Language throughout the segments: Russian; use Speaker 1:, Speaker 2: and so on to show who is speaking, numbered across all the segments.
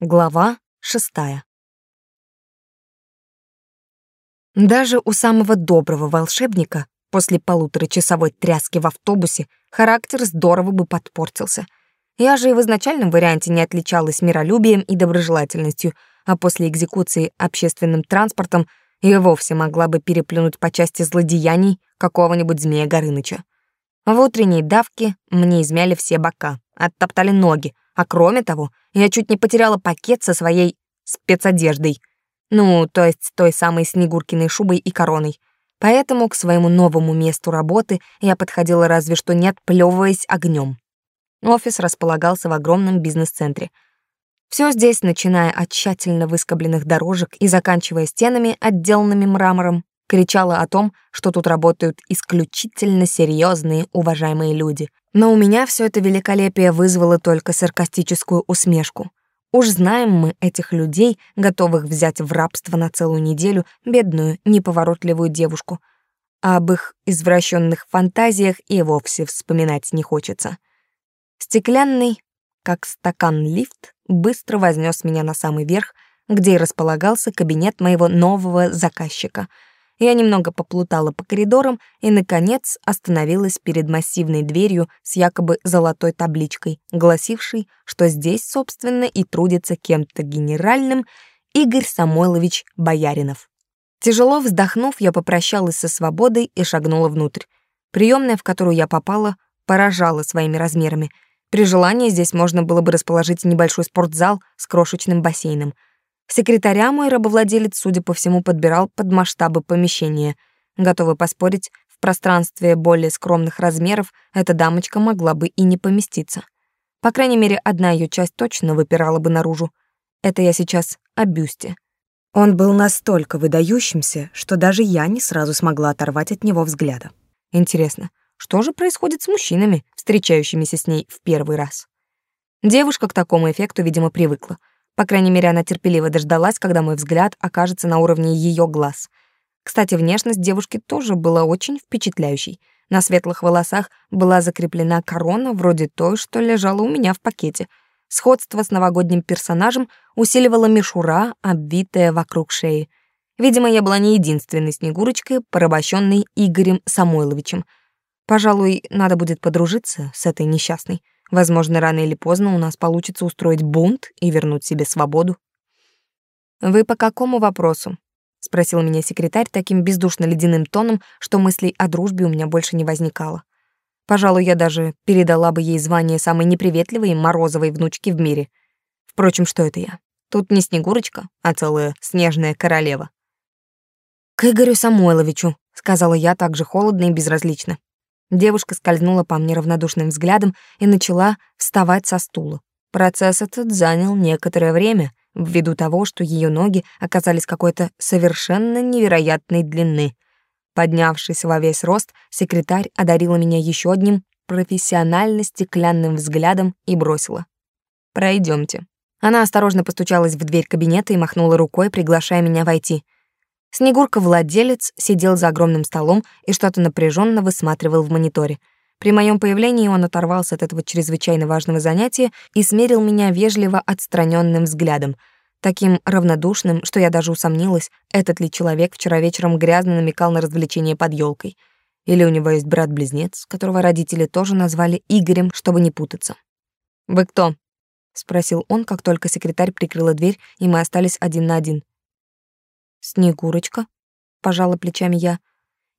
Speaker 1: Глава шестая. Даже у самого доброго волшебника после полуторачасовой тряски в автобусе характер здорово бы подпортился. Я же и в изначальном варианте не отличалась миролюбием и доброжелательностью, а после экзекуции общественным транспортом и вовсе могла бы переплюнуть по части злодеяний какого-нибудь змея Горыныча. В утренней давке мне измяли все бока, оттоптали ноги, а кроме того, я чуть не потеряла пакет со своей спецодеждой. Ну, то есть той самой Снегуркиной шубой и короной. Поэтому к своему новому месту работы я подходила разве что не отплёвываясь огнем. Офис располагался в огромном бизнес-центре. Все здесь, начиная от тщательно выскобленных дорожек и заканчивая стенами, отделанными мрамором, кричала о том, что тут работают исключительно серьезные, уважаемые люди. Но у меня все это великолепие вызвало только саркастическую усмешку. Уж знаем мы этих людей, готовых взять в рабство на целую неделю бедную, неповоротливую девушку. А об их извращенных фантазиях и вовсе вспоминать не хочется. Стеклянный, как стакан лифт, быстро вознес меня на самый верх, где и располагался кабинет моего нового заказчика — я немного поплутала по коридорам и, наконец, остановилась перед массивной дверью с якобы золотой табличкой, гласившей, что здесь, собственно, и трудится кем-то генеральным Игорь Самойлович Бояринов. Тяжело вздохнув, я попрощалась со свободой и шагнула внутрь. Приемная, в которую я попала, поражала своими размерами. При желании здесь можно было бы расположить небольшой спортзал с крошечным бассейном — Секретаря мой рабовладелец, судя по всему, подбирал под масштабы помещения. Готовы поспорить, в пространстве более скромных размеров эта дамочка могла бы и не поместиться. По крайней мере, одна ее часть точно выпирала бы наружу. Это я сейчас о бюсте. Он был настолько выдающимся, что даже я не сразу смогла оторвать от него взгляда. Интересно, что же происходит с мужчинами, встречающимися с ней в первый раз? Девушка к такому эффекту, видимо, привыкла — по крайней мере, она терпеливо дождалась, когда мой взгляд окажется на уровне ее глаз. Кстати, внешность девушки тоже была очень впечатляющей. На светлых волосах была закреплена корона, вроде той, что лежала у меня в пакете. Сходство с новогодним персонажем усиливала мишура, обвитая вокруг шеи. Видимо, я была не единственной Снегурочкой, порабощенной Игорем Самойловичем. Пожалуй, надо будет подружиться с этой несчастной. Возможно, рано или поздно у нас получится устроить бунт и вернуть себе свободу. Вы по какому вопросу? спросил меня секретарь таким бездушно-ледяным тоном, что мыслей о дружбе у меня больше не возникало. Пожалуй, я даже передала бы ей звание самой неприветливой и морозовой внучки в мире. Впрочем, что это я? Тут не Снегурочка, а целая снежная королева. «К Игорю Самойловичу», — сказала я так же холодно и безразлично. Девушка скользнула по мне равнодушным взглядом и начала вставать со стула. Процесс этот занял некоторое время, ввиду того, что ее ноги оказались какой-то совершенно невероятной длины. Поднявшись во весь рост, секретарь одарила меня еще одним профессионально стеклянным взглядом и бросила. «Пройдемте». Она осторожно постучалась в дверь кабинета и махнула рукой, приглашая меня войти — Снегурка-владелец сидел за огромным столом и что-то напряженно высматривал в мониторе. При моем появлении он оторвался от этого чрезвычайно важного занятия и смерил меня вежливо отстраненным взглядом, таким равнодушным, что я даже усомнилась, этот ли человек вчера вечером грязно намекал на развлечение под елкой. Или у него есть брат-близнец, которого родители тоже назвали Игорем, чтобы не путаться. «Вы кто?» — спросил он, как только секретарь прикрыла дверь, и мы остались один на один. «Снегурочка?» — пожала плечами я.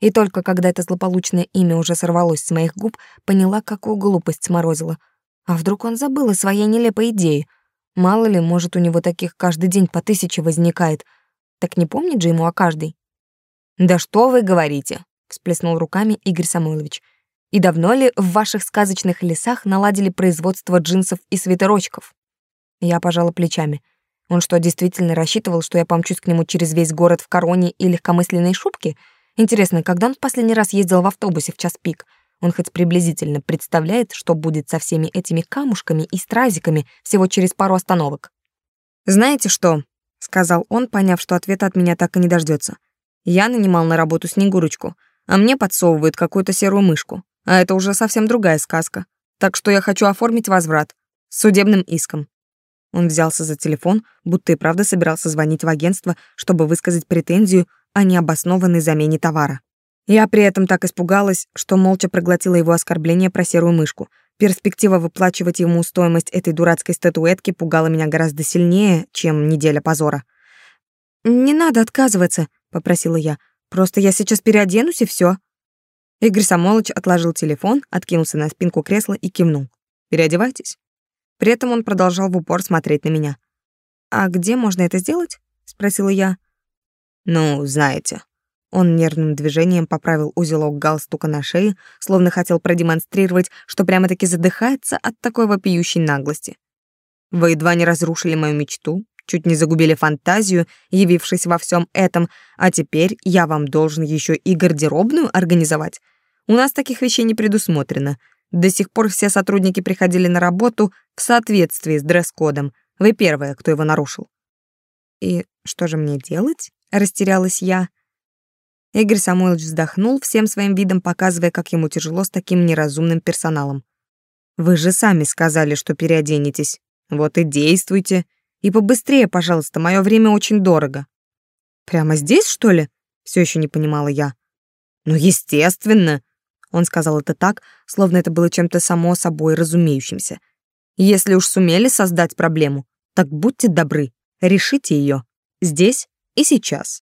Speaker 1: И только когда это злополучное имя уже сорвалось с моих губ, поняла, какую глупость сморозила. А вдруг он забыл о своей нелепой идее? Мало ли, может, у него таких каждый день по тысяче возникает. Так не помнит же ему о каждой? «Да что вы говорите?» — всплеснул руками Игорь Самойлович. «И давно ли в ваших сказочных лесах наладили производство джинсов и свитерочков?» Я пожала плечами — он что, действительно рассчитывал, что я помчусь к нему через весь город в короне и легкомысленной шубке? Интересно, когда он в последний раз ездил в автобусе в час пик? Он хоть приблизительно представляет, что будет со всеми этими камушками и стразиками всего через пару остановок. «Знаете что?» — сказал он, поняв, что ответа от меня так и не дождется. «Я нанимал на работу Снегурочку, а мне подсовывают какую-то серую мышку. А это уже совсем другая сказка. Так что я хочу оформить возврат с судебным иском. Он взялся за телефон, будто и правда собирался звонить в агентство, чтобы высказать претензию о необоснованной замене товара. Я при этом так испугалась, что молча проглотила его оскорбление про серую мышку. Перспектива выплачивать ему стоимость этой дурацкой статуэтки пугала меня гораздо сильнее, чем неделя позора. «Не надо отказываться», — попросила я. «Просто я сейчас переоденусь, и все. Игорь Самолович отложил телефон, откинулся на спинку кресла и кивнул. «Переодевайтесь». При этом он продолжал в упор смотреть на меня. «А где можно это сделать?» — спросила я. «Ну, знаете». Он нервным движением поправил узелок галстука на шее, словно хотел продемонстрировать, что прямо-таки задыхается от такой вопиющей наглости. «Вы едва не разрушили мою мечту, чуть не загубили фантазию, явившись во всем этом, а теперь я вам должен еще и гардеробную организовать. У нас таких вещей не предусмотрено. До сих пор все сотрудники приходили на работу в соответствии с дресс-кодом. Вы первая, кто его нарушил. И что же мне делать? Растерялась я. Игорь Самойлович вздохнул, всем своим видом показывая, как ему тяжело с таким неразумным персоналом. Вы же сами сказали, что переоденетесь. Вот и действуйте. И побыстрее, пожалуйста, мое время очень дорого. Прямо здесь, что ли? Все еще не понимала я. Ну, естественно. Он сказал это так, словно это было чем-то само собой разумеющимся. Если уж сумели создать проблему, так будьте добры, решите ее здесь и сейчас.